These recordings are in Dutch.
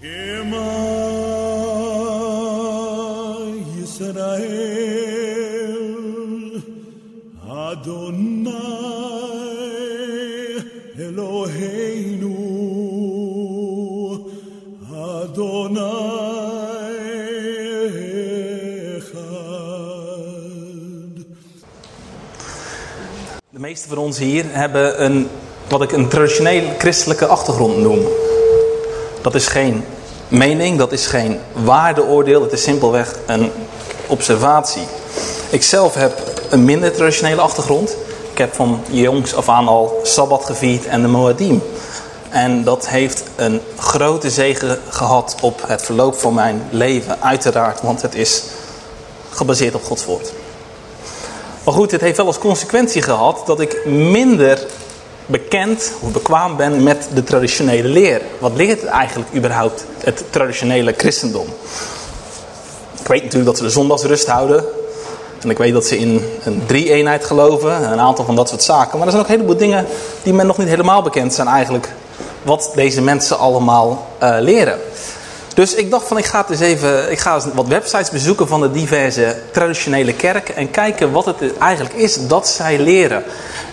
De meesten van ons hier hebben een, wat ik een traditioneel christelijke achtergrond noem. Dat is geen mening, dat is geen waardeoordeel, het is simpelweg een observatie. Ik zelf heb een minder traditionele achtergrond. Ik heb van jongs af aan al Sabbat gevierd en de Moadim. En dat heeft een grote zegen gehad op het verloop van mijn leven, uiteraard, want het is gebaseerd op Gods woord. Maar goed, het heeft wel als consequentie gehad dat ik minder bekend of bekwaam ben met de traditionele leer. Wat leert eigenlijk überhaupt, het traditionele christendom? Ik weet natuurlijk dat ze de zondagsrust houden. En ik weet dat ze in een drie-eenheid geloven. En een aantal van dat soort zaken. Maar er zijn ook een heleboel dingen die men nog niet helemaal bekend zijn eigenlijk. Wat deze mensen allemaal eh, leren. Dus ik dacht van ik ga, eens even, ik ga eens wat websites bezoeken van de diverse traditionele kerken. En kijken wat het eigenlijk is dat zij leren.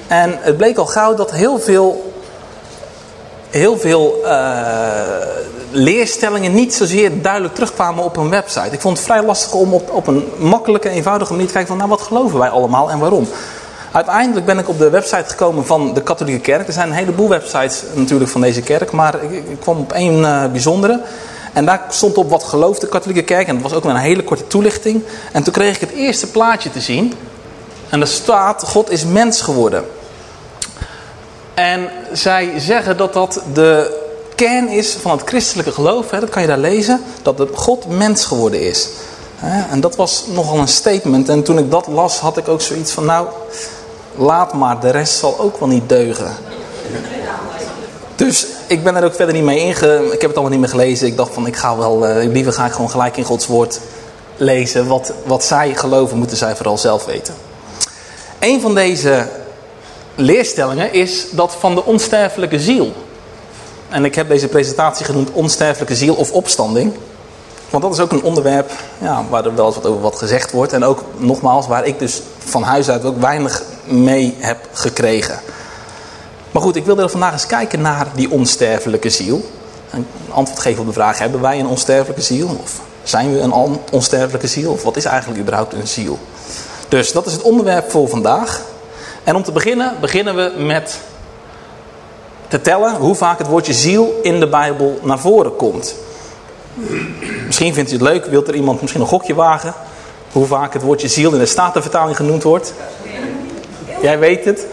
En het bleek al gauw dat heel veel, heel veel eh, leerstellingen niet zozeer duidelijk terugkwamen op een website. Ik vond het vrij lastig om op, op een makkelijke, eenvoudige manier te kijken van nou wat geloven wij allemaal en waarom. Uiteindelijk ben ik op de website gekomen van de katholieke kerk. Er zijn een heleboel websites natuurlijk van deze kerk, maar ik, ik kwam op één eh, bijzondere. En daar stond op wat gelooft de katholieke kerk. En dat was ook een hele korte toelichting. En toen kreeg ik het eerste plaatje te zien. En daar staat, God is mens geworden. En zij zeggen dat dat de kern is van het christelijke geloof. Hè, dat kan je daar lezen. Dat de God mens geworden is. En dat was nogal een statement. En toen ik dat las had ik ook zoiets van nou, laat maar. De rest zal ook wel niet deugen. Dus ik ben er ook verder niet mee inge... Ik heb het allemaal niet meer gelezen. Ik dacht van ik ga wel... Uh, liever ga ik gewoon gelijk in Gods woord lezen. Wat, wat zij geloven moeten zij vooral zelf weten. Een van deze leerstellingen is dat van de onsterfelijke ziel. En ik heb deze presentatie genoemd onsterfelijke ziel of opstanding. Want dat is ook een onderwerp ja, waar er wel eens wat over wat gezegd wordt. En ook nogmaals waar ik dus van huis uit ook weinig mee heb gekregen. Maar goed, ik wilde vandaag eens kijken naar die onsterfelijke ziel. En antwoord geven op de vraag, hebben wij een onsterfelijke ziel? Of zijn we een onsterfelijke ziel? Of wat is eigenlijk überhaupt een ziel? Dus dat is het onderwerp voor vandaag. En om te beginnen, beginnen we met te tellen hoe vaak het woordje ziel in de Bijbel naar voren komt. Misschien vindt u het leuk, wilt er iemand misschien een gokje wagen? Hoe vaak het woordje ziel in de Statenvertaling genoemd wordt? Jij weet het?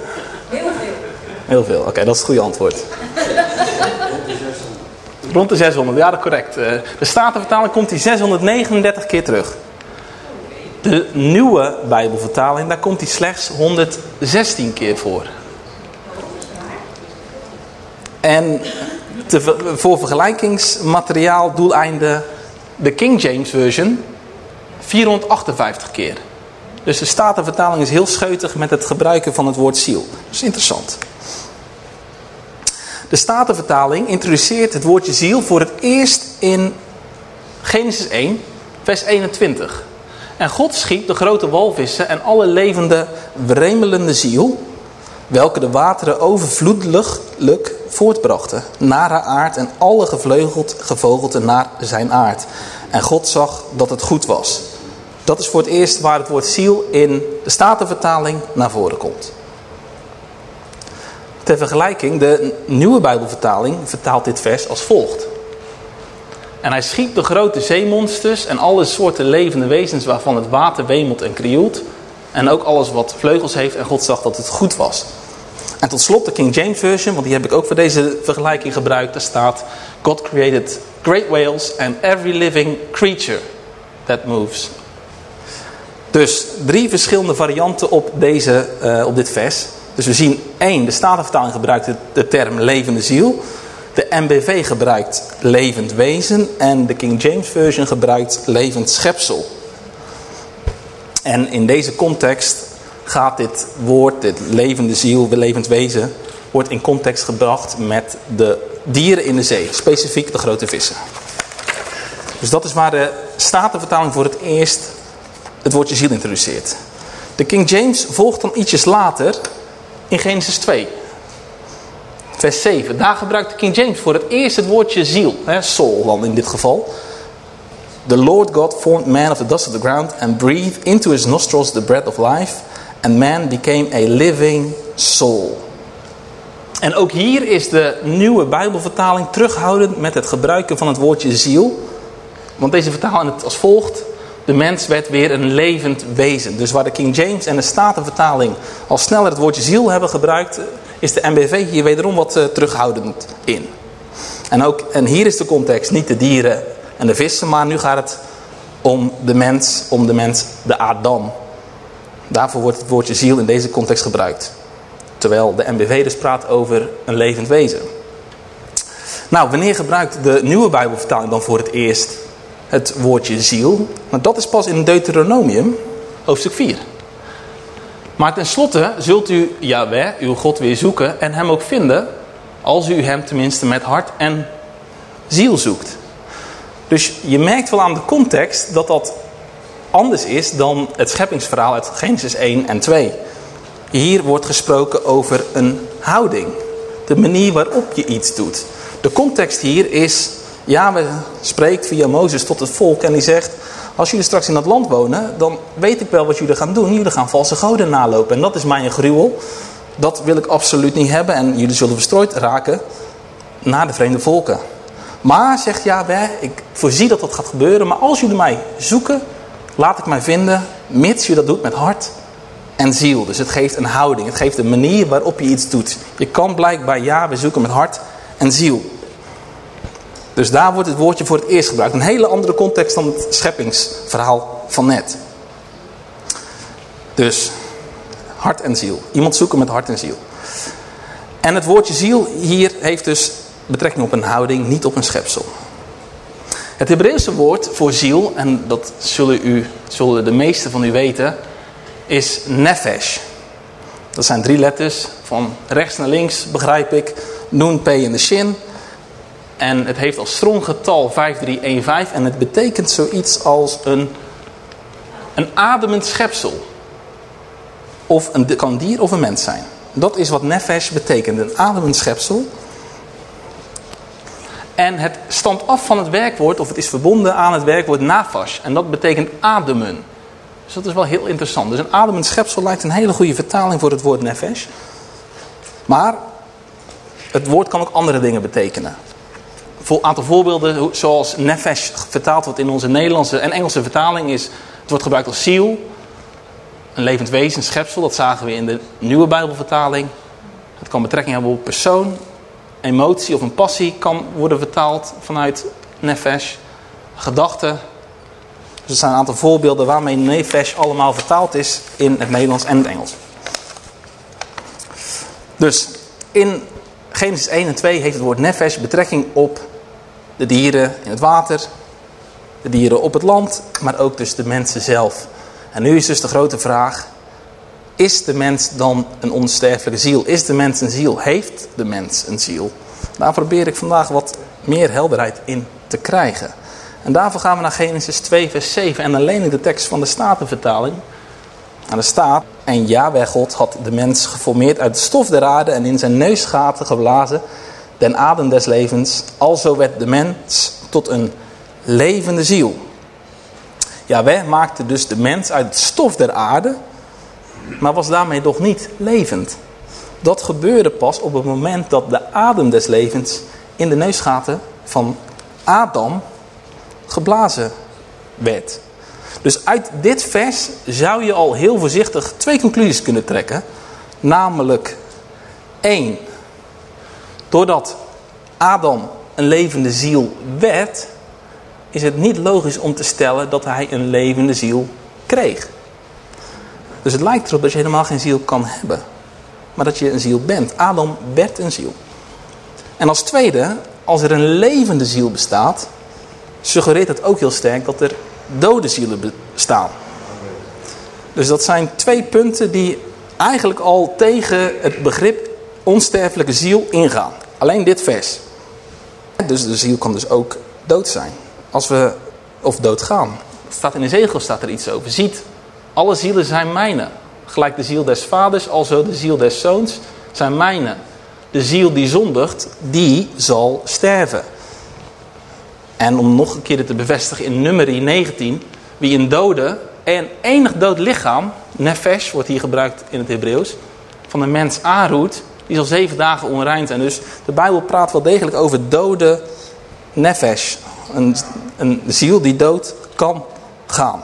Heel veel, oké, dat is het goede antwoord. Rond de 600, ja dat is correct. De Statenvertaling komt die 639 keer terug. De nieuwe Bijbelvertaling, daar komt hij slechts 116 keer voor. En te, voor vergelijkingsmateriaal doeleinde de King James Version 458 keer. Dus de Statenvertaling is heel scheutig met het gebruiken van het woord ziel. Dat is interessant. De Statenvertaling introduceert het woordje ziel voor het eerst in Genesis 1, vers 21. En God schiep de grote walvissen en alle levende, wremelende ziel, welke de wateren overvloedelijk voortbrachten, naar haar aard en alle gevleugeld, gevogelte naar zijn aard. En God zag dat het goed was. Dat is voor het eerst waar het woord ziel in de Statenvertaling naar voren komt. Ter vergelijking, de nieuwe Bijbelvertaling vertaalt dit vers als volgt. En hij schiep de grote zeemonsters en alle soorten levende wezens waarvan het water wemelt en krioelt. En ook alles wat vleugels heeft en God zag dat het goed was. En tot slot de King James Version, want die heb ik ook voor deze vergelijking gebruikt. Daar staat, God created great whales and every living creature that moves. Dus drie verschillende varianten op, deze, uh, op dit vers. Dus we zien één, de Statenvertaling gebruikt de term levende ziel. De MBV gebruikt levend wezen en de King James Version gebruikt levend schepsel. En in deze context gaat dit woord, dit levende ziel, levend wezen, wordt in context gebracht met de dieren in de zee, specifiek de grote vissen. Dus dat is waar de Statenvertaling voor het eerst het woordje ziel introduceert. De King James volgt dan ietsjes later in Genesis 2. Vers 7. Daar gebruikt King James voor het eerst het woordje ziel. Hè, soul dan in dit geval. The Lord God formed man of the dust of the ground and breathed into his nostrils the breath of life. And man became a living soul. En ook hier is de nieuwe Bijbelvertaling terughoudend met het gebruiken van het woordje ziel. Want deze vertalen het als volgt. De mens werd weer een levend wezen. Dus waar de King James en de Statenvertaling al sneller het woordje ziel hebben gebruikt, is de MBV hier wederom wat uh, terughoudend in. En, ook, en hier is de context niet de dieren en de vissen, maar nu gaat het om de mens, om de mens, de Adam. Daarvoor wordt het woordje ziel in deze context gebruikt. Terwijl de MBV dus praat over een levend wezen. Nou, wanneer gebruikt de nieuwe Bijbelvertaling dan voor het eerst het woordje ziel? Maar dat is pas in Deuteronomium, hoofdstuk 4. Maar tenslotte zult u Yahweh, uw God, weer zoeken en hem ook vinden... als u hem tenminste met hart en ziel zoekt. Dus je merkt wel aan de context dat dat anders is dan het scheppingsverhaal uit Genesis 1 en 2. Hier wordt gesproken over een houding. De manier waarop je iets doet. De context hier is, Yahweh spreekt via Mozes tot het volk en die zegt... Als jullie straks in dat land wonen, dan weet ik wel wat jullie gaan doen. Jullie gaan valse goden nalopen. En dat is mijn gruwel. Dat wil ik absoluut niet hebben. En jullie zullen verstrooid raken naar de vreemde volken. Maar, zegt Yahweh, ik voorzie dat dat gaat gebeuren. Maar als jullie mij zoeken, laat ik mij vinden. Mits je dat doet met hart en ziel. Dus het geeft een houding. Het geeft een manier waarop je iets doet. Je kan blijkbaar Yahweh zoeken met hart en ziel. Dus daar wordt het woordje voor het eerst gebruikt. Een hele andere context dan het scheppingsverhaal van net. Dus hart en ziel. Iemand zoeken met hart en ziel. En het woordje ziel hier heeft dus betrekking op een houding, niet op een schepsel. Het Hebreeuwse woord voor ziel, en dat zullen, u, zullen de meesten van u weten, is nefesh. Dat zijn drie letters, van rechts naar links begrijp ik, noen, p en de shin. En het heeft als stronggetal 5315 en het betekent zoiets als een, een ademend schepsel. Of een, kan dier of een mens zijn. Dat is wat nefesh betekent, een ademend schepsel. En het stamt af van het werkwoord, of het is verbonden aan het werkwoord nafash. En dat betekent ademen. Dus dat is wel heel interessant. Dus een ademend schepsel lijkt een hele goede vertaling voor het woord nefesh. Maar het woord kan ook andere dingen betekenen. Een aantal voorbeelden zoals nefesh vertaald wordt in onze Nederlandse en Engelse vertaling is... Het wordt gebruikt als ziel, een levend wezen, een schepsel. Dat zagen we in de nieuwe Bijbelvertaling. Het kan betrekking hebben op persoon, emotie of een passie kan worden vertaald vanuit nefesh. Gedachten. Dus er zijn een aantal voorbeelden waarmee nefesh allemaal vertaald is in het Nederlands en het Engels. Dus in Genesis 1 en 2 heeft het woord nefesh betrekking op de dieren in het water, de dieren op het land, maar ook dus de mensen zelf. En nu is dus de grote vraag, is de mens dan een onsterfelijke ziel? Is de mens een ziel? Heeft de mens een ziel? Daar probeer ik vandaag wat meer helderheid in te krijgen. En daarvoor gaan we naar Genesis 2 vers 7 en dan leen ik de tekst van de Statenvertaling. En er staat, en Yahweh God had de mens geformeerd uit de stof der aarde en in zijn neusgaten geblazen den adem des levens. Alzo werd de mens tot een levende ziel. Yahweh maakte dus de mens uit het stof der aarde, maar was daarmee nog niet levend. Dat gebeurde pas op het moment dat de adem des levens in de neusgaten van Adam geblazen werd. Dus uit dit vers zou je al heel voorzichtig twee conclusies kunnen trekken. Namelijk één, doordat Adam een levende ziel werd, is het niet logisch om te stellen dat hij een levende ziel kreeg. Dus het lijkt erop dat je helemaal geen ziel kan hebben. Maar dat je een ziel bent. Adam werd een ziel. En als tweede, als er een levende ziel bestaat, suggereert het ook heel sterk dat er dode zielen bestaan. Dus dat zijn twee punten die eigenlijk al tegen het begrip onsterfelijke ziel ingaan. Alleen dit vers. Dus de ziel kan dus ook dood zijn. Als we of doodgaan. Het staat in Ezekiel staat er iets over. Ziet, alle zielen zijn mijne. Gelijk de ziel des vaders, alzo de ziel des zoons zijn mijne. De ziel die zondigt, die zal sterven. En om nog een keer te bevestigen in nummerie 19. Wie een dode en enig dood lichaam, nefesh wordt hier gebruikt in het Hebreeuws, van een mens aanroet, die zal zeven dagen onrein zijn. Dus de Bijbel praat wel degelijk over dode nefesh. Een, een ziel die dood kan gaan.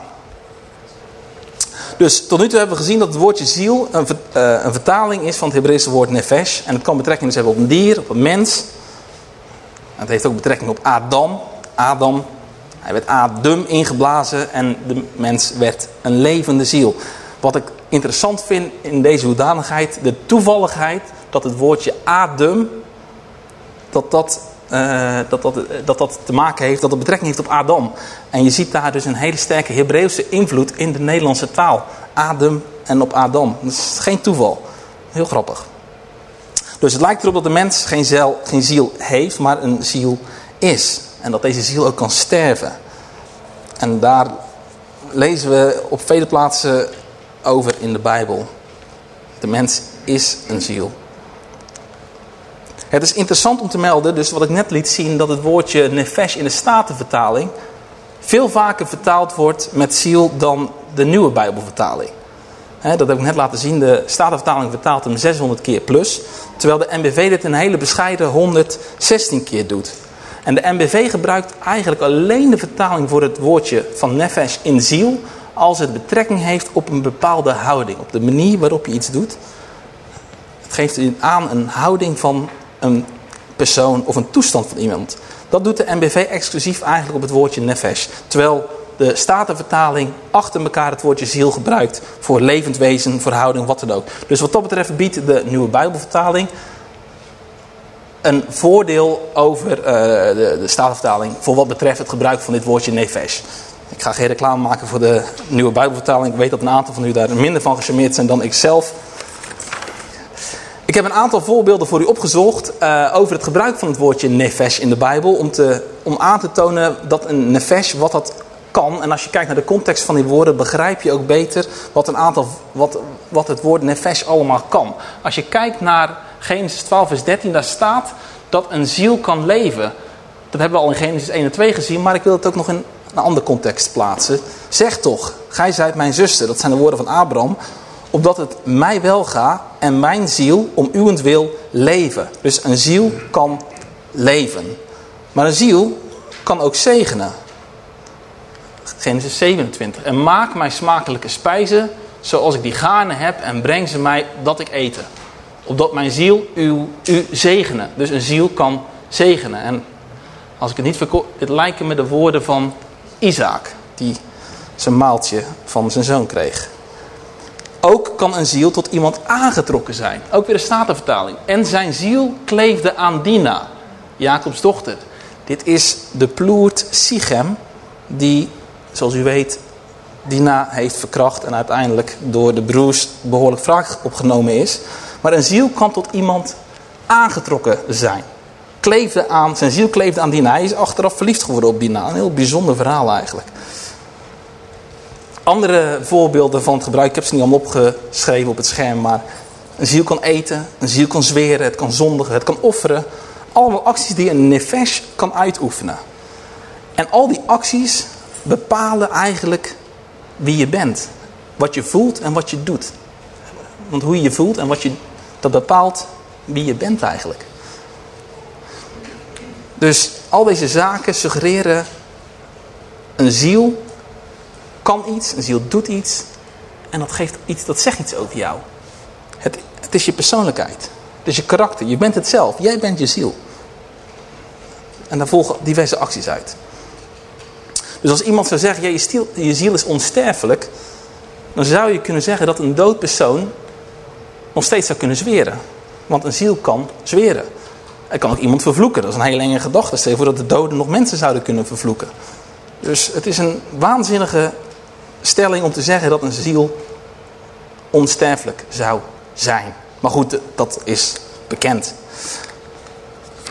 Dus tot nu toe hebben we gezien dat het woordje ziel een, uh, een vertaling is van het Hebreeuwse woord nefesh. En het kan betrekking dus hebben op een dier, op een mens. het heeft ook betrekking op Adam. Adam, hij werd Adam ingeblazen en de mens werd een levende ziel. Wat ik interessant vind in deze hoedanigheid, de toevalligheid dat het woordje Adam, dat dat, uh, dat, dat, dat dat te maken heeft, dat het betrekking heeft op Adam. En je ziet daar dus een hele sterke Hebreeuwse invloed in de Nederlandse taal. Adam en op Adam. Dat is geen toeval. Heel grappig. Dus het lijkt erop dat de mens geen, ziel, geen ziel heeft, maar een ziel is. En dat deze ziel ook kan sterven. En daar lezen we op vele plaatsen over in de Bijbel. De mens is een ziel. Het is interessant om te melden, dus wat ik net liet zien, dat het woordje nefesh in de Statenvertaling veel vaker vertaald wordt met ziel dan de nieuwe Bijbelvertaling. dat heb ik net laten zien. De Statenvertaling vertaalt hem 600 keer plus. Terwijl de NBV dit een hele bescheiden 116 keer doet. En de NBV gebruikt eigenlijk alleen de vertaling voor het woordje van nefesh in ziel. Als het betrekking heeft op een bepaalde houding. Op de manier waarop je iets doet. Het geeft aan een houding van een persoon of een toestand van iemand. Dat doet de NBV exclusief eigenlijk op het woordje nefesh. Terwijl de Statenvertaling achter elkaar het woordje ziel gebruikt. Voor levend wezen, voor houding, wat dan ook. Dus wat dat betreft biedt de nieuwe Bijbelvertaling een voordeel over de, de Statenvertaling. Voor wat betreft het gebruik van dit woordje nefesh. Ik ga geen reclame maken voor de nieuwe Bijbelvertaling. Ik weet dat een aantal van u daar minder van gecharmeerd zijn dan ik zelf. Ik heb een aantal voorbeelden voor u opgezocht uh, over het gebruik van het woordje nefesh in de Bijbel. Om, te, om aan te tonen dat een nefesh, wat dat kan. En als je kijkt naar de context van die woorden, begrijp je ook beter wat, een aantal, wat, wat het woord nefesh allemaal kan. Als je kijkt naar Genesis 12 vers 13, daar staat dat een ziel kan leven. Dat hebben we al in Genesis 1 en 2 gezien, maar ik wil het ook nog in een andere context plaatsen. Zeg toch, gij zijt mijn zuster, dat zijn de woorden van Abraham, opdat het mij wel gaat en mijn ziel om uwentwil leven. Dus een ziel kan leven. Maar een ziel kan ook zegenen. Genesis 27. En maak mij smakelijke spijzen, zoals ik die gaarne heb, en breng ze mij dat ik eten. Opdat mijn ziel u, u zegenen. Dus een ziel kan zegenen. En als ik het niet verkoop, het lijken me de woorden van Isaac, die zijn maaltje van zijn zoon kreeg. Ook kan een ziel tot iemand aangetrokken zijn. Ook weer de Statenvertaling. En zijn ziel kleefde aan Dina, Jacobs dochter. Dit is de ploert Sichem, die, zoals u weet, Dina heeft verkracht en uiteindelijk door de broers behoorlijk wraak opgenomen is. Maar een ziel kan tot iemand aangetrokken zijn. Kleefde aan, zijn ziel kleefde aan Dina. Hij is achteraf verliefd geworden op Dina. Een heel bijzonder verhaal eigenlijk. Andere voorbeelden van het gebruik, ik heb ze niet allemaal opgeschreven op het scherm, maar een ziel kan eten, een ziel kan zweren, het kan zondigen, het kan offeren. Allemaal acties die een nefesh kan uitoefenen. En al die acties bepalen eigenlijk wie je bent. Wat je voelt en wat je doet. Want hoe je je voelt en wat je, dat bepaalt wie je bent eigenlijk. Dus al deze zaken suggereren een ziel iets, een ziel doet iets. En dat, geeft iets, dat zegt iets over jou. Het, het is je persoonlijkheid. Het is je karakter. Je bent het zelf. Jij bent je ziel. En daar volgen diverse acties uit. Dus als iemand zou zeggen, ja, je, stiel, je ziel is onsterfelijk. Dan zou je kunnen zeggen dat een dood persoon nog steeds zou kunnen zweren. Want een ziel kan zweren. Hij kan ook iemand vervloeken. Dat is een hele enge gedachte. Stel voor dat de doden nog mensen zouden kunnen vervloeken. Dus het is een waanzinnige stelling om te zeggen dat een ziel onsterfelijk zou zijn. Maar goed, dat is bekend.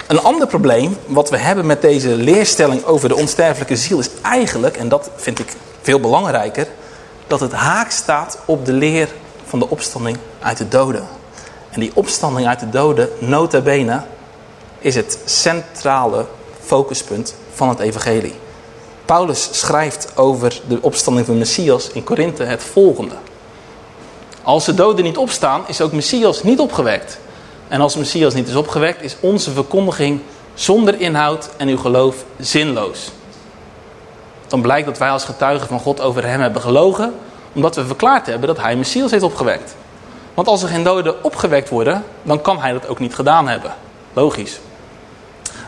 Een ander probleem wat we hebben met deze leerstelling over de onsterfelijke ziel is eigenlijk, en dat vind ik veel belangrijker, dat het haak staat op de leer van de opstanding uit de doden. En die opstanding uit de doden, nota bene, is het centrale focuspunt van het evangelie. Paulus schrijft over de opstanding van Messias in Korinthe het volgende. Als de doden niet opstaan, is ook Messias niet opgewekt. En als Messias niet is opgewekt, is onze verkondiging zonder inhoud en uw geloof zinloos. Dan blijkt dat wij als getuigen van God over hem hebben gelogen, omdat we verklaard hebben dat hij Messias heeft opgewekt. Want als er geen doden opgewekt worden, dan kan hij dat ook niet gedaan hebben. Logisch.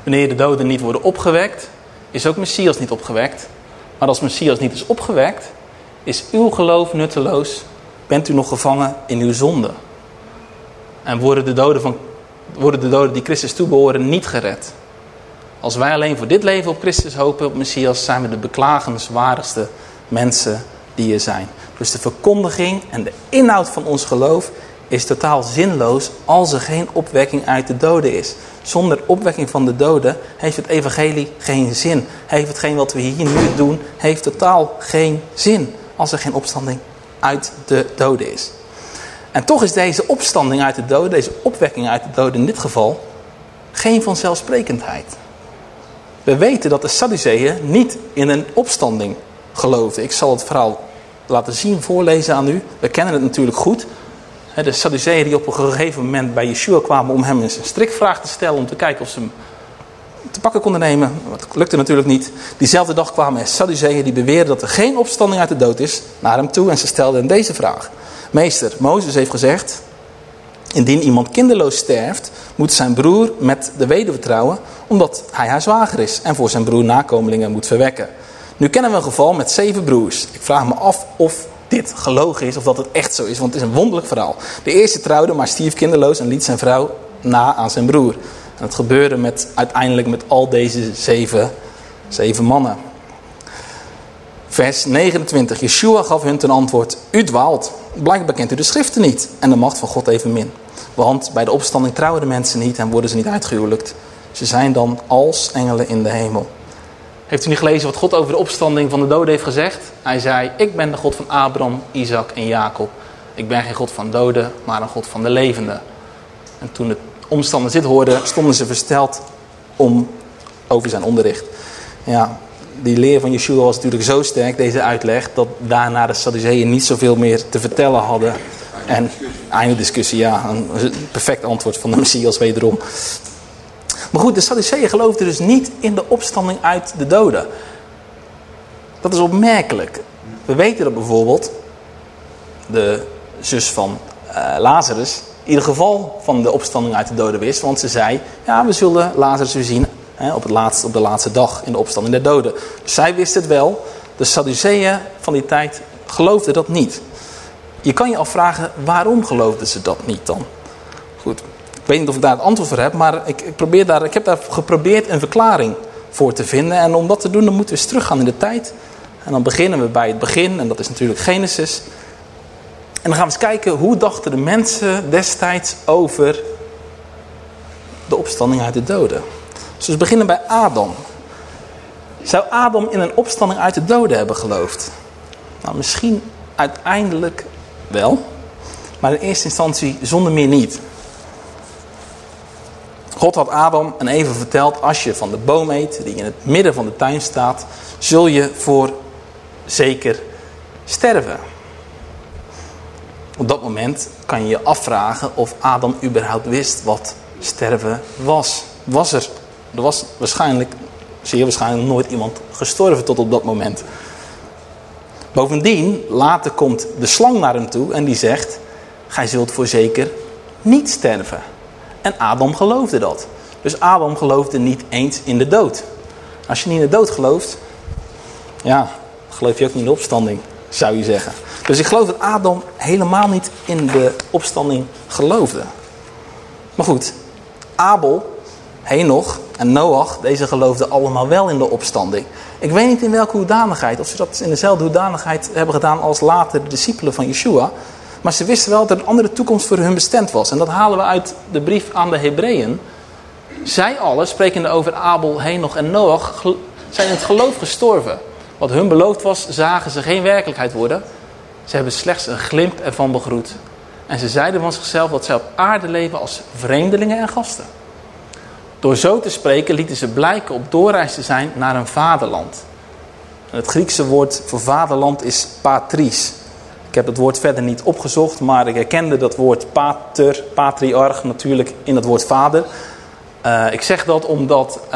Wanneer de doden niet worden opgewekt, is ook Messias niet opgewekt. Maar als Messias niet is opgewekt, is uw geloof nutteloos. Bent u nog gevangen in uw zonde. En worden de doden, van, worden de doden die Christus toebehoren niet gered. Als wij alleen voor dit leven op Christus hopen, op Messias, zijn we de beklagenswaardigste mensen die er zijn. Dus de verkondiging en de inhoud van ons geloof is totaal zinloos als er geen opwekking uit de doden is. Zonder opwekking van de doden heeft het evangelie geen zin. Heeft hetgeen wat we hier nu doen, heeft totaal geen zin. Als er geen opstanding uit de doden is. En toch is deze opstanding uit de doden, deze opwekking uit de doden in dit geval, geen vanzelfsprekendheid. We weten dat de Sadduceeën niet in een opstanding geloofden. Ik zal het verhaal laten zien, voorlezen aan u. We kennen het natuurlijk goed. De Sadduceeën die op een gegeven moment bij Yeshua kwamen om hem eens een strikvraag te stellen. Om te kijken of ze hem te pakken konden nemen. Dat lukte natuurlijk niet. Diezelfde dag kwamen er Sadduceeën die beweerden dat er geen opstanding uit de dood is naar hem toe. En ze stelden hem deze vraag. Meester, Mozes heeft gezegd... Indien iemand kinderloos sterft, moet zijn broer met de weduwe trouwen, omdat hij haar zwager is en voor zijn broer nakomelingen moet verwekken. Nu kennen we een geval met zeven broers. Ik vraag me af of dit gelogen is of dat het echt zo is, want het is een wonderlijk verhaal. De eerste trouwde, maar stierf kinderloos en liet zijn vrouw na aan zijn broer. En het gebeurde met, uiteindelijk met al deze zeven, zeven mannen. Vers 29. Yeshua gaf hun ten antwoord, u dwaalt. Blijkbaar kent u de schriften niet en de macht van God evenmin. Want bij de opstanding trouwen de mensen niet en worden ze niet uitgehuwelijkt. Ze zijn dan als engelen in de hemel. Heeft u niet gelezen wat God over de opstanding van de doden heeft gezegd? Hij zei, ik ben de God van Abraham, Isaac en Jacob. Ik ben geen God van doden, maar een God van de levenden. En toen de omstanders dit hoorden, stonden ze versteld om over zijn onderricht. Ja, die leer van Yeshua was natuurlijk zo sterk, deze uitleg, dat daarna de Sadduceeën niet zoveel meer te vertellen hadden. En einde discussie, ja, een perfect antwoord van de Messias wederom. Maar goed, de Sadduceeën geloofden dus niet in de opstanding uit de doden. Dat is opmerkelijk. We weten dat bijvoorbeeld de zus van uh, Lazarus in ieder geval van de opstanding uit de doden wist. Want ze zei, ja we zullen Lazarus weer zien hè, op, het op de laatste dag in de opstanding der doden. Dus zij wist het wel. De Sadduceeën van die tijd geloofden dat niet. Je kan je afvragen, waarom geloofden ze dat niet dan? Goed, ik weet niet of ik daar het antwoord voor heb, maar ik, ik, probeer daar, ik heb daar geprobeerd een verklaring voor te vinden. En om dat te doen, dan moeten we eens teruggaan in de tijd. En dan beginnen we bij het begin, en dat is natuurlijk Genesis. En dan gaan we eens kijken, hoe dachten de mensen destijds over de opstanding uit de doden. Dus we beginnen bij Adam. Zou Adam in een opstanding uit de doden hebben geloofd? Nou, misschien uiteindelijk wel, maar in eerste instantie zonder meer niet. God had Adam en Eva verteld, als je van de boom eet die in het midden van de tuin staat, zul je voor zeker sterven. Op dat moment kan je je afvragen of Adam überhaupt wist wat sterven was. Was er, er was waarschijnlijk, zeer waarschijnlijk nooit iemand gestorven tot op dat moment. Bovendien, later komt de slang naar hem toe en die zegt, gij zult voor zeker niet sterven. En Adam geloofde dat. Dus Adam geloofde niet eens in de dood. Als je niet in de dood gelooft, ja, geloof je ook niet in de opstanding, zou je zeggen. Dus ik geloof dat Adam helemaal niet in de opstanding geloofde. Maar goed, Abel, Henoch en Noach, deze geloofden allemaal wel in de opstanding. Ik weet niet in welke hoedanigheid, of ze dat in dezelfde hoedanigheid hebben gedaan als later de discipelen van Yeshua. Maar ze wisten wel dat er een andere toekomst voor hun bestemd was. En dat halen we uit de brief aan de Hebreeën. Zij allen, sprekende over Abel, Henoch en Noach, zijn in het geloof gestorven. Wat hun beloofd was, zagen ze geen werkelijkheid worden. Ze hebben slechts een glimp ervan begroet. En ze zeiden van zichzelf dat zij op aarde leven als vreemdelingen en gasten. Door zo te spreken lieten ze blijken op doorreis te zijn naar een vaderland. Het Griekse woord voor vaderland is patris. Ik heb het woord verder niet opgezocht, maar ik herkende dat woord pater, patriarch natuurlijk in het woord vader. Uh, ik zeg dat omdat uh,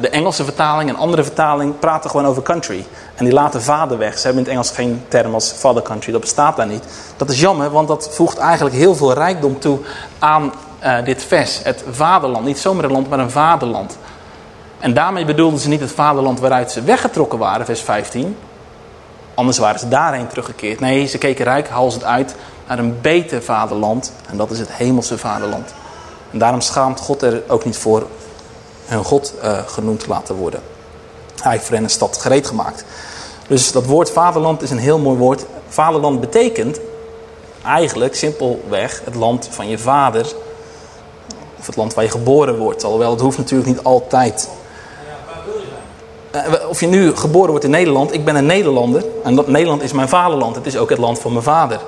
de Engelse vertaling en andere vertaling praten gewoon over country. En die laten vader weg. Ze hebben in het Engels geen term als father country. Dat bestaat daar niet. Dat is jammer, want dat voegt eigenlijk heel veel rijkdom toe aan uh, dit vers. Het vaderland. Niet zomaar een land, maar een vaderland. En daarmee bedoelden ze niet het vaderland waaruit ze weggetrokken waren, vers 15. Anders waren ze daarheen teruggekeerd. Nee, ze keken rijk, hals het uit naar een beter vaderland. En dat is het hemelse vaderland. En daarom schaamt God er ook niet voor hun God uh, genoemd te laten worden. Hij heeft voor hen een stad gereed gemaakt. Dus dat woord vaderland is een heel mooi woord. Vaderland betekent eigenlijk simpelweg het land van je vader. Of het land waar je geboren wordt. Alhoewel, het hoeft natuurlijk niet altijd. Uh, of je nu geboren wordt in Nederland. Ik ben een Nederlander. En dat, Nederland is mijn vaderland. Het is ook het land van mijn vader.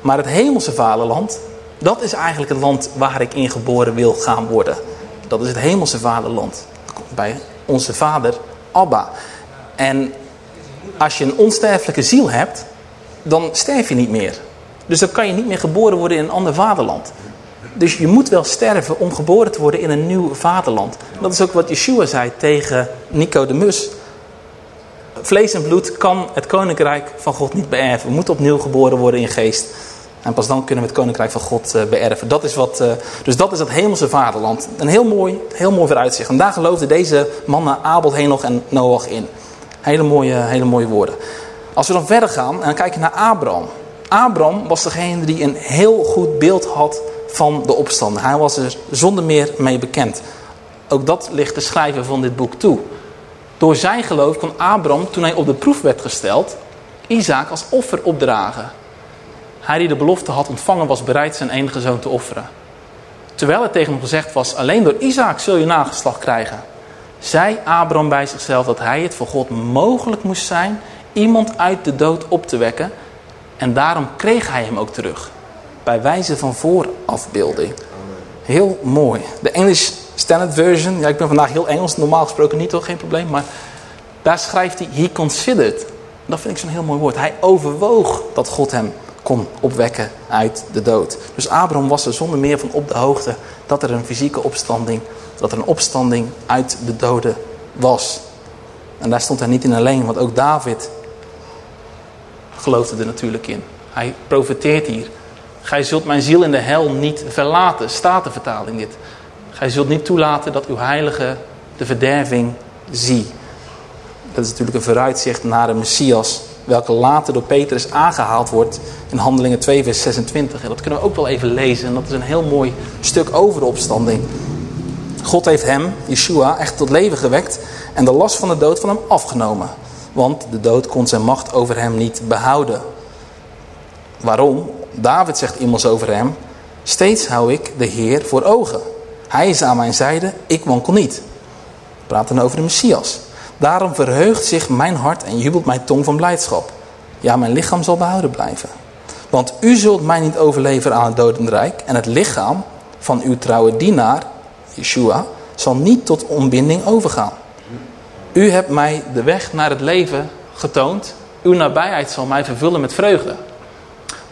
Maar het hemelse vaderland, dat is eigenlijk het land waar ik in geboren wil gaan worden. Dat is het hemelse vaderland. Bij onze vader Abba. En als je een onsterfelijke ziel hebt, dan sterf je niet meer. Dus dan kan je niet meer geboren worden in een ander vaderland. Dus je moet wel sterven om geboren te worden in een nieuw vaderland. Dat is ook wat Yeshua zei tegen Nicodemus. Vlees en bloed kan het koninkrijk van God niet beërven. We moeten opnieuw geboren worden in geest. En pas dan kunnen we het koninkrijk van God uh, beërven. Dat is wat, uh, dus dat is het hemelse vaderland. Een heel mooi, heel mooi vooruitzicht. En daar geloofden deze mannen Abel, Henoch en Noach in. Hele mooie, hele mooie woorden. Als we dan verder gaan en dan kijken naar Abraham. Abraham was degene die een heel goed beeld had van de opstanden. Hij was er zonder meer mee bekend. Ook dat ligt te schrijven van dit boek toe. Door zijn geloof kon Abraham, toen hij op de proef werd gesteld, Isaac als offer opdragen. Hij die de belofte had ontvangen was bereid zijn enige zoon te offeren. Terwijl het tegen hem gezegd was, alleen door Isaac zul je nageslag krijgen. Zei Abraham bij zichzelf dat hij het voor God mogelijk moest zijn iemand uit de dood op te wekken. En daarom kreeg hij hem ook terug. Bij wijze van voorafbeelding. Heel mooi. De English Standard Version. Ja, ik ben vandaag heel Engels. Normaal gesproken niet toch, geen probleem. Maar daar schrijft hij, he considered. Dat vind ik zo'n heel mooi woord. Hij overwoog dat God hem kon opwekken uit de dood. Dus Abraham was er zonder meer van op de hoogte dat er een fysieke opstanding, dat er een opstanding uit de doden was. En daar stond hij niet in alleen, want ook David geloofde er natuurlijk in. Hij profeteert hier. Gij zult mijn ziel in de hel niet verlaten, staat de vertaling dit. Gij zult niet toelaten dat uw heilige de verderving zie. Dat is natuurlijk een vooruitzicht naar de Messias welke later door Petrus aangehaald wordt in Handelingen 2 vers 26. En dat kunnen we ook wel even lezen. En dat is een heel mooi stuk over de opstanding. God heeft hem, Yeshua, echt tot leven gewekt en de last van de dood van hem afgenomen. Want de dood kon zijn macht over hem niet behouden. Waarom? David zegt immers over hem, steeds hou ik de Heer voor ogen. Hij is aan mijn zijde, ik wankel niet. We praten over de Messias. Daarom verheugt zich mijn hart en jubelt mijn tong van blijdschap. Ja, mijn lichaam zal behouden blijven. Want u zult mij niet overleveren aan het dodenrijk. En het lichaam van uw trouwe dienaar, Yeshua, zal niet tot ontbinding overgaan. U hebt mij de weg naar het leven getoond. Uw nabijheid zal mij vervullen met vreugde.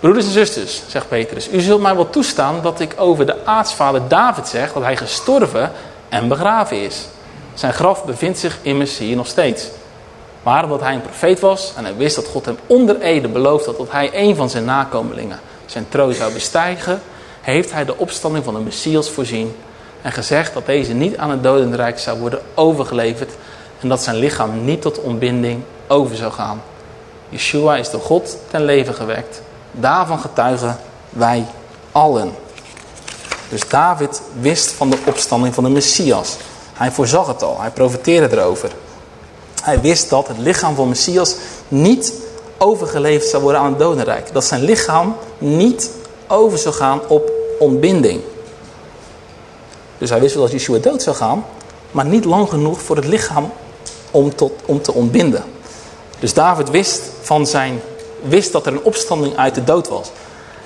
Broeders en zusters, zegt Petrus, u zult mij wel toestaan dat ik over de aartsvader David zeg dat hij gestorven en begraven is. Zijn graf bevindt zich immers hier nog steeds. Maar omdat hij een profeet was en hij wist dat God hem onder ede beloofd had dat hij een van zijn nakomelingen zijn troon zou bestijgen, heeft hij de opstanding van de Messias voorzien en gezegd dat deze niet aan het dodenrijk zou worden overgeleverd en dat zijn lichaam niet tot ontbinding over zou gaan. Yeshua is door God ten leven gewekt. Daarvan getuigen wij allen. Dus David wist van de opstanding van de Messias. Hij voorzag het al, hij profeteerde erover. Hij wist dat het lichaam van Messias niet overgeleverd zou worden aan het dodenrijk. Dat zijn lichaam niet over zou gaan op ontbinding. Dus hij wist wel dat Yeshua dood zou gaan, maar niet lang genoeg voor het lichaam om, tot, om te ontbinden. Dus David wist, van zijn, wist dat er een opstanding uit de dood was.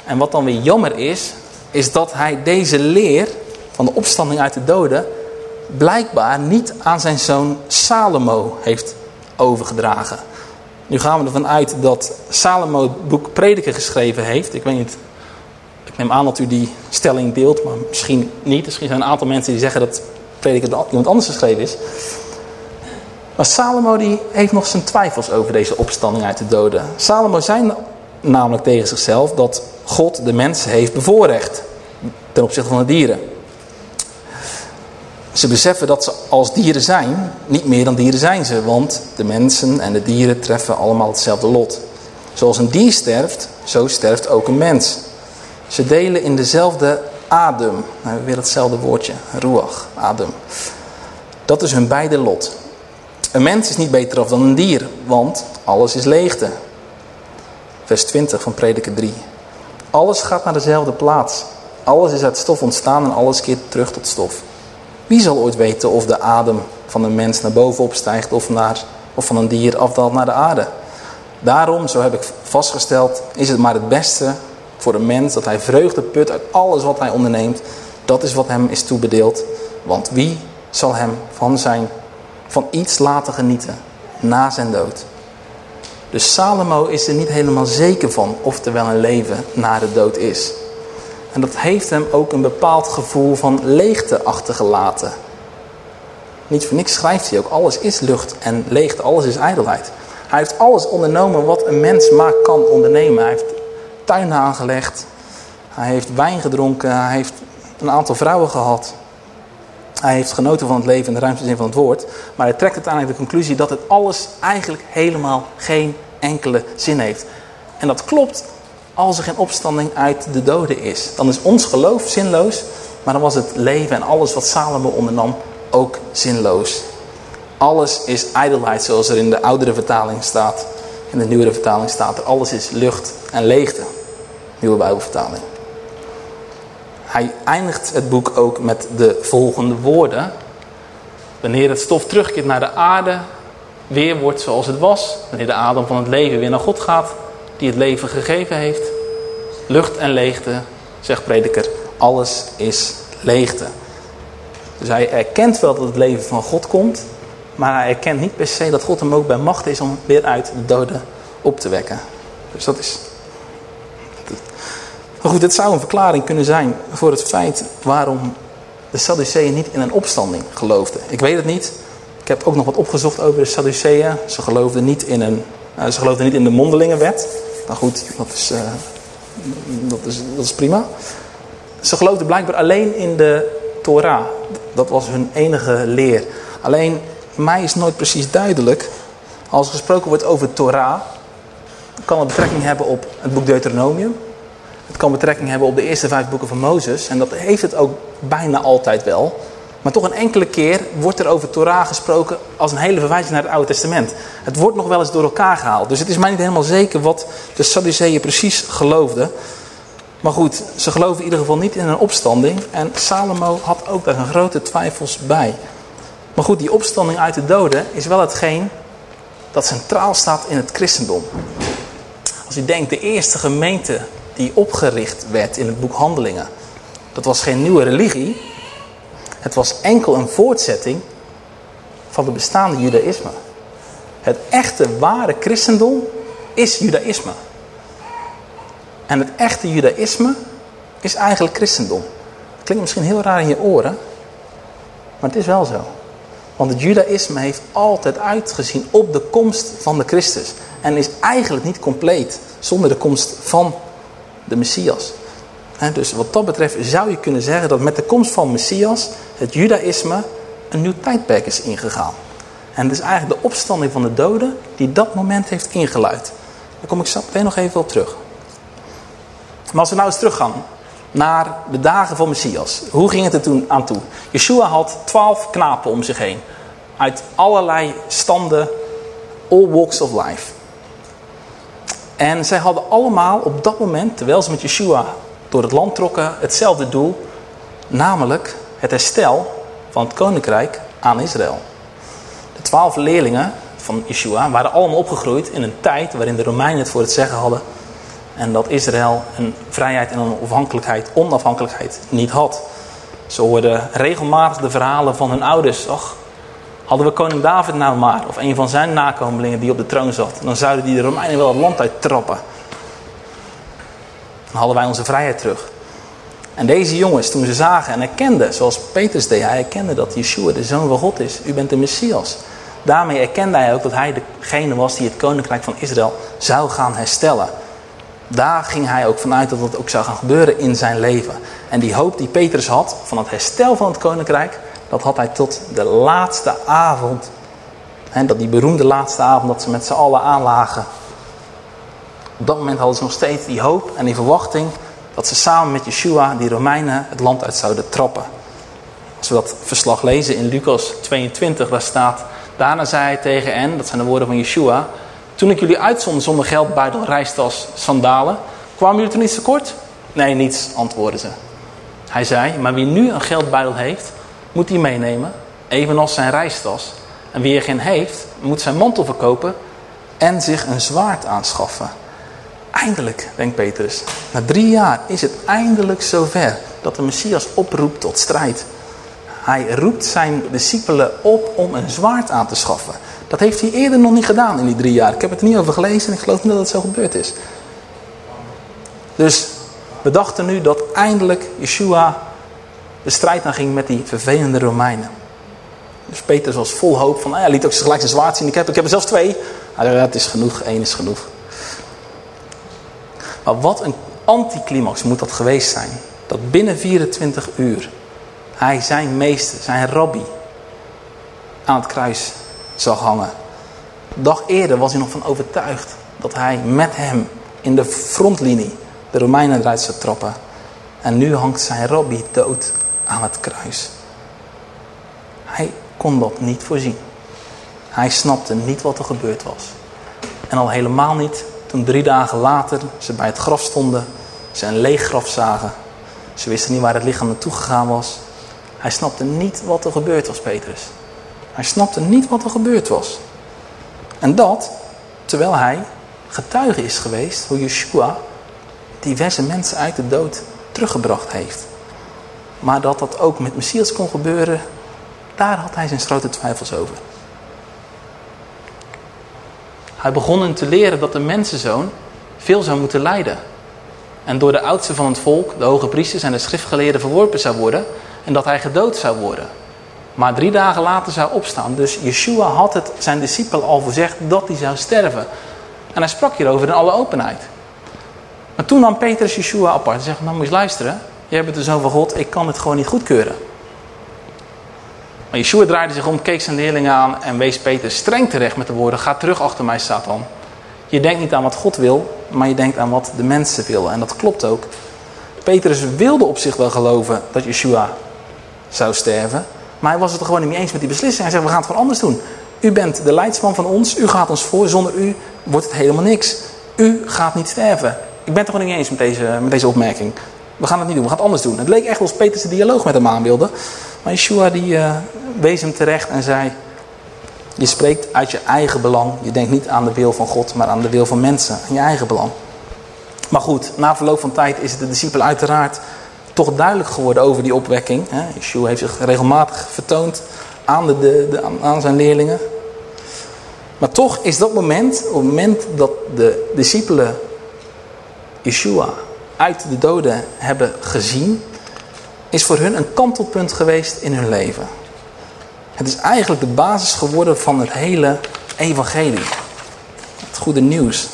En wat dan weer jammer is, is dat hij deze leer van de opstanding uit de doden blijkbaar niet aan zijn zoon Salomo heeft overgedragen. Nu gaan we ervan uit dat Salomo het boek Prediker geschreven heeft. Ik weet niet, ik neem aan dat u die stelling deelt, maar misschien niet. Misschien zijn een aantal mensen die zeggen dat Prediker iemand anders geschreven is. Maar Salomo die heeft nog zijn twijfels over deze opstanding uit de doden. Salomo zei namelijk tegen zichzelf dat God de mens heeft bevoorrecht ten opzichte van de dieren. Ze beseffen dat ze als dieren zijn, niet meer dan dieren zijn ze. Want de mensen en de dieren treffen allemaal hetzelfde lot. Zoals een dier sterft, zo sterft ook een mens. Ze delen in dezelfde adem. Nou, weer hetzelfde woordje, ruach, adem. Dat is hun beide lot. Een mens is niet beter af dan een dier, want alles is leegte. Vers 20 van Prediker 3. Alles gaat naar dezelfde plaats. Alles is uit stof ontstaan en alles keert terug tot stof. Wie zal ooit weten of de adem van een mens naar boven opstijgt of, naar, of van een dier afdaalt naar de aarde? Daarom, zo heb ik vastgesteld, is het maar het beste voor een mens dat hij vreugde put uit alles wat hij onderneemt. Dat is wat hem is toebedeeld. Want wie zal hem van, zijn, van iets laten genieten na zijn dood? Dus Salomo is er niet helemaal zeker van of er wel een leven na de dood is. En dat heeft hem ook een bepaald gevoel van leegte achtergelaten. Niet voor niks schrijft hij ook, alles is lucht en leegte, alles is ijdelheid. Hij heeft alles ondernomen wat een mens maar kan ondernemen. Hij heeft tuinen aangelegd, hij heeft wijn gedronken, hij heeft een aantal vrouwen gehad. Hij heeft genoten van het leven in de ruimste zin van het woord. Maar hij trekt uiteindelijk de conclusie dat het alles eigenlijk helemaal geen enkele zin heeft. En dat klopt als er geen opstanding uit de doden is. Dan is ons geloof zinloos, maar dan was het leven en alles wat Salomo ondernam ook zinloos. Alles is ijdelheid zoals er in de oudere vertaling staat. In de nieuwere vertaling staat er alles is lucht en leegte. Nieuwe Bijbelvertaling. Hij eindigt het boek ook met de volgende woorden. Wanneer het stof terugkeert naar de aarde, weer wordt zoals het was. Wanneer de adem van het leven weer naar God gaat, die het leven gegeven heeft. Lucht en leegte, zegt prediker, alles is leegte. Dus hij erkent wel dat het leven van God komt, maar hij erkent niet per se dat God hem ook bij macht is om weer uit de doden op te wekken. Dus dat is... Maar goed, dit zou een verklaring kunnen zijn voor het feit waarom de Sadduceeën niet in een opstanding geloofden. Ik weet het niet. Ik heb ook nog wat opgezocht over de Sadduceeën. Ze geloofden niet in een uh, ze geloofden niet in de mondelingenwet. Nou goed, dat is, uh, dat, is, dat is prima. Ze geloofden blijkbaar alleen in de Torah. Dat was hun enige leer. Alleen, mij is nooit precies duidelijk. Als er gesproken wordt over Torah, kan het betrekking hebben op het boek Deuteronomium. Het kan betrekking hebben op de eerste vijf boeken van Mozes. En dat heeft het ook bijna altijd wel. Maar toch een enkele keer wordt er over Torah gesproken als een hele verwijzing naar het Oude Testament. Het wordt nog wel eens door elkaar gehaald. Dus het is mij niet helemaal zeker wat de Sadduceeën precies geloofden. Maar goed, ze geloven in ieder geval niet in een opstanding. En Salomo had ook daar grote twijfels bij. Maar goed, die opstanding uit de doden is wel hetgeen dat centraal staat in het christendom. Als u denkt, de eerste gemeente die opgericht werd in het boek Handelingen. Dat was geen nieuwe religie, het was enkel een voortzetting van het bestaande judaïsme. Het echte, ware christendom is judaïsme. En het echte judaïsme is eigenlijk christendom. Klinkt misschien heel raar in je oren, maar het is wel zo. Want het judaïsme heeft altijd uitgezien op de komst van de Christus. En is eigenlijk niet compleet zonder de komst van de Messias dus wat dat betreft zou je kunnen zeggen dat met de komst van Messias het judaïsme een nieuw tijdperk is ingegaan. En het is eigenlijk de opstanding van de doden die dat moment heeft ingeluid. Daar kom ik zo meteen nog even op terug. Maar als we nou eens teruggaan naar de dagen van Messias. Hoe ging het er toen aan toe? Yeshua had twaalf knapen om zich heen. Uit allerlei standen, all walks of life. En zij hadden allemaal op dat moment, terwijl ze met Yeshua door het land trokken hetzelfde doel. Namelijk het herstel van het koninkrijk aan Israël. De twaalf leerlingen van Yeshua waren allemaal opgegroeid in een tijd waarin de Romeinen het voor het zeggen hadden. En dat Israël een vrijheid en een onafhankelijkheid, onafhankelijkheid niet had. Ze hoorden regelmatig de verhalen van hun ouders. Ach, hadden we koning David nou maar, of een van zijn nakomelingen die op de troon zat. Dan zouden die de Romeinen wel het land uit trappen. Dan hadden wij onze vrijheid terug. En deze jongens, toen ze zagen en erkenden, zoals Petrus deed, hij erkende dat Yeshua de Zoon van God is. U bent de Messias. Daarmee erkende hij ook dat hij degene was die het koninkrijk van Israël zou gaan herstellen. Daar ging hij ook vanuit dat dat ook zou gaan gebeuren in zijn leven. En die hoop die Petrus had van het herstel van het koninkrijk, dat had hij tot de laatste avond. Hè, dat die beroemde laatste avond dat ze met z'n allen aanlagen. Op dat moment hadden ze nog steeds die hoop en die verwachting dat ze samen met Yeshua, die Romeinen, het land uit zouden trappen. Als we dat verslag lezen in Lucas 22, daar staat... Daarna zei hij tegen hen, dat zijn de woorden van Yeshua... Toen ik jullie uitzond zonder geld, buidel, reistas, sandalen... kwamen jullie toen iets tekort? Nee, niets, antwoordden ze. Hij zei, maar wie nu een geldbuidel heeft, moet die meenemen, evenals zijn reistas. En wie er geen heeft, moet zijn mantel verkopen en zich een zwaard aanschaffen. Eindelijk, denkt Petrus, na drie jaar is het eindelijk zover dat de Messias oproept tot strijd. Hij roept zijn discipelen op om een zwaard aan te schaffen. Dat heeft hij eerder nog niet gedaan in die drie jaar. Ik heb het er niet over gelezen en ik geloof niet dat het zo gebeurd is. Dus we dachten nu dat eindelijk Yeshua de strijd aan ging met die vervelende Romeinen. Dus Petrus was vol hoop van, ah, hij liet ook gelijk zijn zwaard zien. Ik heb, ik heb er zelfs twee. Hij zei, het is genoeg, één is genoeg. Maar wat een anticlimax moet dat geweest zijn. Dat binnen 24 uur hij zijn meester, zijn rabbi, aan het kruis zag hangen. dag eerder was hij nog van overtuigd dat hij met hem in de frontlinie de Romeinen eruit zou trappen. En nu hangt zijn rabbi dood aan het kruis. Hij kon dat niet voorzien. Hij snapte niet wat er gebeurd was. En al helemaal niet toen drie dagen later ze bij het graf stonden, ze een leeg graf zagen. Ze wisten niet waar het lichaam naartoe gegaan was. Hij snapte niet wat er gebeurd was, Petrus. Hij snapte niet wat er gebeurd was. En dat terwijl hij getuige is geweest hoe Yeshua diverse mensen uit de dood teruggebracht heeft. Maar dat dat ook met Messias kon gebeuren, daar had hij zijn grote twijfels over. Hij begon hem te leren dat de mensenzoon veel zou moeten lijden. En door de oudste van het volk, de hoge priesters en de schriftgeleerden verworpen zou worden. En dat hij gedood zou worden. Maar drie dagen later zou opstaan. Dus Yeshua had het zijn discipel al voorzegd dat hij zou sterven. En hij sprak hierover in alle openheid. Maar toen nam Petrus Yeshua apart en zegt, nou moet je luisteren. Jij bent de zoon van God, ik kan het gewoon niet goedkeuren. Maar Yeshua draaide zich om, keek zijn leerlingen aan en wees Peter streng terecht met de woorden, ga terug achter mij Satan. Je denkt niet aan wat God wil, maar je denkt aan wat de mensen willen. En dat klopt ook. Petrus wilde op zich wel geloven dat Yeshua zou sterven. Maar hij was het er gewoon niet eens met die beslissing. Hij zei, we gaan het gewoon anders doen. U bent de leidsman van ons, u gaat ons voor. Zonder u wordt het helemaal niks. U gaat niet sterven. Ik ben het er gewoon niet eens met deze, met deze opmerking. We gaan het niet doen, we gaan het anders doen. Het leek echt als Petrus de dialoog met hem aan wilde. Maar Yeshua die uh, wees hem terecht en zei... Je spreekt uit je eigen belang. Je denkt niet aan de wil van God, maar aan de wil van mensen. In je eigen belang. Maar goed, na verloop van tijd is het de discipel uiteraard toch duidelijk geworden over die opwekking. Yeshua heeft zich regelmatig vertoond aan, de, aan zijn leerlingen. Maar toch is dat moment, op het moment dat de discipelen Yeshua uit de doden hebben gezien, is voor hun een kantelpunt geweest in hun leven. Het is eigenlijk de basis geworden van het hele evangelie. Het goede nieuws.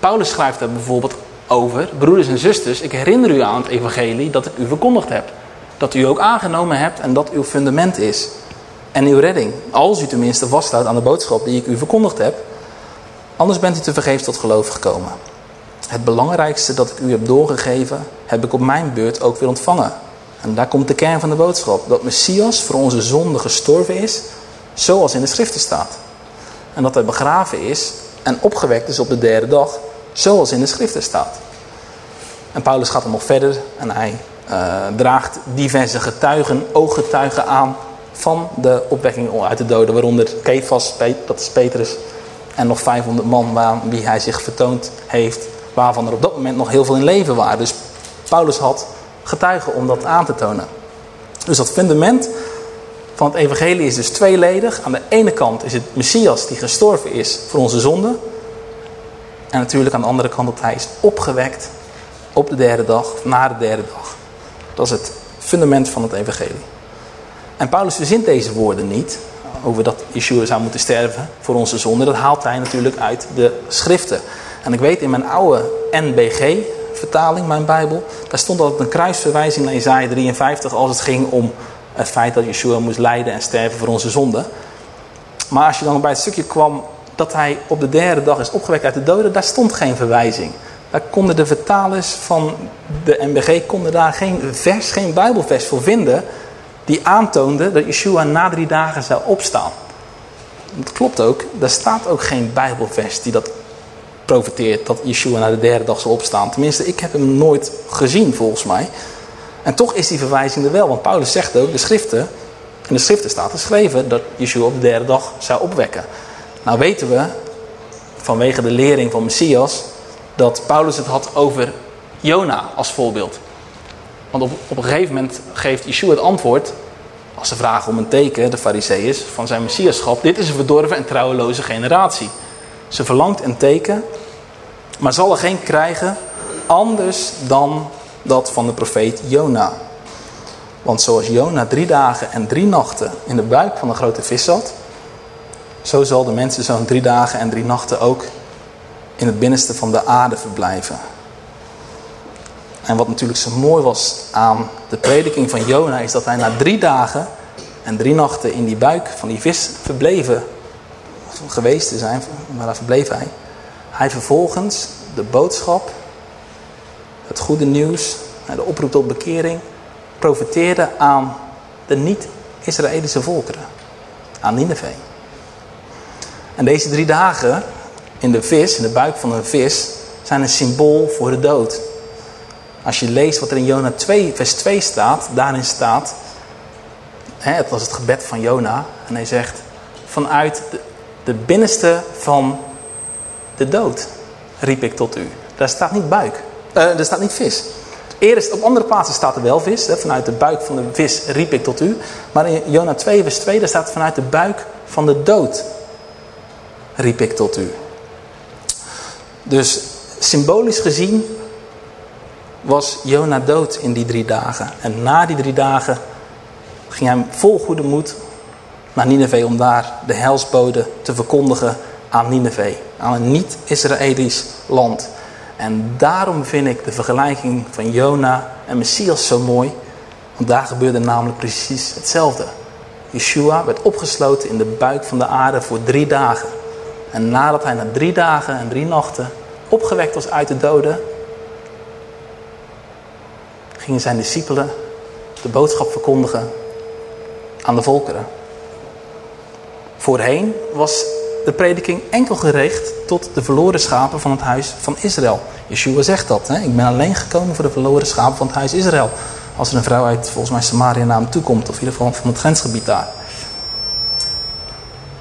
Paulus schrijft daar bijvoorbeeld over, broeders en zusters, ik herinner u aan het evangelie dat ik u verkondigd heb. Dat u ook aangenomen hebt en dat uw fundament is. En uw redding, als u tenminste vasthoudt aan de boodschap die ik u verkondigd heb. Anders bent u te vergeefs tot geloof gekomen. Het belangrijkste dat ik u heb doorgegeven, heb ik op mijn beurt ook weer ontvangen. En daar komt de kern van de boodschap. Dat Messias voor onze zonde gestorven is, zoals in de schriften staat. En dat hij begraven is en opgewekt is op de derde dag, zoals in de schriften staat. En Paulus gaat dan nog verder en hij uh, draagt diverse getuigen, ooggetuigen aan van de opwekking uit de doden. Waaronder Kefas, dat is Petrus, en nog 500 man waar, wie hij zich vertoond heeft. Waarvan er op dat moment nog heel veel in leven waren. Dus Paulus had getuigen om dat aan te tonen. Dus dat fundament van het evangelie is dus tweeledig. Aan de ene kant is het Messias die gestorven is voor onze zonden. En natuurlijk aan de andere kant dat hij is opgewekt op de derde dag, na de derde dag. Dat is het fundament van het evangelie. En Paulus verzint deze woorden niet over dat Yeshua zou moeten sterven voor onze zonde. Dat haalt hij natuurlijk uit de schriften. En ik weet in mijn oude NBG-vertaling, mijn Bijbel, daar stond altijd een kruisverwijzing naar Isaiah 53 als het ging om het feit dat Yeshua moest lijden en sterven voor onze zonde. Maar als je dan bij het stukje kwam dat hij op de derde dag is opgewekt uit de doden, daar stond geen verwijzing. Daar konden de vertalers van de MBG konden daar geen vers, geen bijbelvers voor vinden die aantoonde dat Yeshua na drie dagen zou opstaan. Dat klopt ook, er staat ook geen bijbelvers die dat profeteert dat Yeshua na de derde dag zal opstaan. Tenminste, ik heb hem nooit gezien volgens mij. En toch is die verwijzing er wel, want Paulus zegt ook, de schriften, in de schriften staat geschreven dat Yeshua op de derde dag zou opwekken. Nou weten we, vanwege de lering van Messias, dat Paulus het had over Jona als voorbeeld. Want op, op een gegeven moment geeft Yeshua het antwoord, als ze vragen om een teken, de fariseeërs, van zijn messiaschap. Dit is een verdorven en trouweloze generatie. Ze verlangt een teken, maar zal er geen krijgen anders dan dat van de profeet Jona. Want zoals Jona drie dagen en drie nachten in de buik van een grote vis zat, zo zal de mensen zo'n drie dagen en drie nachten ook in het binnenste van de aarde verblijven. En wat natuurlijk zo mooi was aan de prediking van Jona is dat hij na drie dagen en drie nachten in die buik van die vis verbleven geweest te zijn, maar daar verbleef hij. Hij vervolgens de boodschap, het goede nieuws, de oproep tot bekering, profeteerde aan de niet-Israëlische volkeren, aan Nineveh. En deze drie dagen in de vis, in de buik van een vis, zijn een symbool voor de dood. Als je leest wat er in Jona 2, vers 2 staat, daarin staat, hè, het was het gebed van Jona, en hij zegt, vanuit de, binnenste van de dood riep ik tot u. Daar staat niet buik, uh, daar staat niet vis. Eerst, op andere plaatsen staat er wel vis, hè, vanuit de buik van de vis riep ik tot u. Maar in Jona 2 vers 2, daar staat vanuit de buik van de dood riep ik tot u. Dus symbolisch gezien was Jona dood in die drie dagen. En na die drie dagen ging hij vol goede moed naar Nineveh om daar de helsbode te verkondigen aan Nineveh. Aan een niet-Israëlisch land. En daarom vind ik de vergelijking van Jona en Messias zo mooi. Want daar gebeurde namelijk precies hetzelfde. Yeshua werd opgesloten in de buik van de aarde voor drie dagen. En nadat hij na drie dagen en drie nachten opgewekt was uit de doden, gingen zijn discipelen de boodschap verkondigen aan de volkeren. Voorheen was de prediking enkel gericht tot de verloren schapen van het huis van Israël. Yeshua zegt dat. Hè? Ik ben alleen gekomen voor de verloren schapen van het huis Israël. Als er een vrouw uit volgens mij Samaria naar hem toe komt. Of in ieder geval van het grensgebied daar.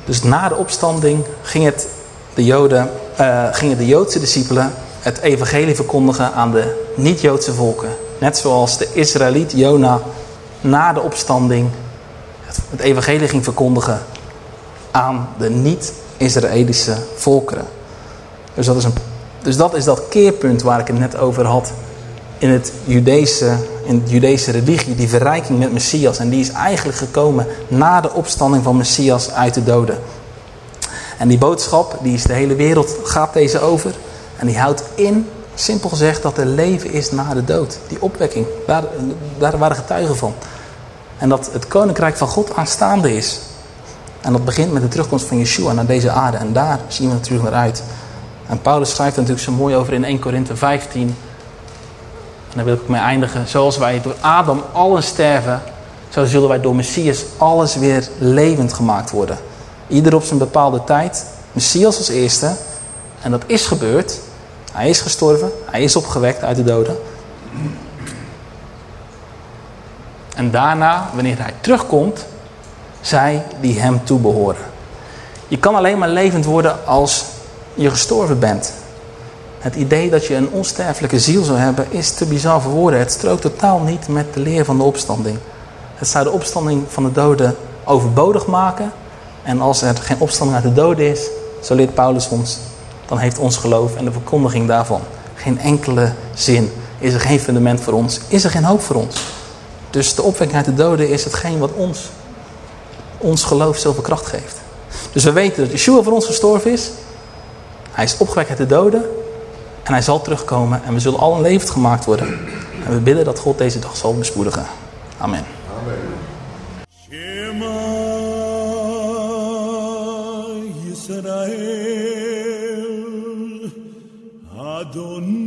Dus na de opstanding ging het de Joden, uh, gingen de Joodse discipelen het evangelie verkondigen aan de niet-Joodse volken. Net zoals de Israëliet Jona na de opstanding het evangelie ging verkondigen aan de niet-Israëlische volkeren. Dus dat, is een, dus dat is dat keerpunt waar ik het net over had in het Judese, in de Judese religie, die verrijking met Messias. En die is eigenlijk gekomen na de opstanding van Messias uit de doden. En die boodschap, die is de hele wereld, gaat deze over. En die houdt in, simpel gezegd, dat er leven is na de dood. Die opwekking, daar, daar waren getuigen van. En dat het koninkrijk van God aanstaande is. En dat begint met de terugkomst van Yeshua naar deze aarde. En daar zien we natuurlijk naar uit. En Paulus schrijft er natuurlijk zo mooi over in 1 Korinthe 15. En daar wil ik mee eindigen. Zoals wij door Adam allen sterven, zo zullen wij door Messias alles weer levend gemaakt worden. Ieder op zijn bepaalde tijd. Messias als eerste. En dat is gebeurd. Hij is gestorven. Hij is opgewekt uit de doden. En daarna, wanneer hij terugkomt, zij die hem toebehoren. Je kan alleen maar levend worden als je gestorven bent. Het idee dat je een onsterfelijke ziel zou hebben is te bizar voor woorden. Het strookt totaal niet met de leer van de opstanding. Het zou de opstanding van de doden overbodig maken. En als er geen opstanding uit de doden is, zo leert Paulus ons, dan heeft ons geloof en de verkondiging daarvan geen enkele zin. Is er geen fundament voor ons, is er geen hoop voor ons. Dus de opwekking uit de doden is hetgeen wat ons, ons geloof zoveel kracht geeft. Dus we weten dat Yeshua voor ons gestorven is. Hij is opgewekt uit de doden. En hij zal terugkomen en we zullen allen levend gemaakt worden. En we bidden dat God deze dag zal bespoedigen. Amen. Yisrael Adonai.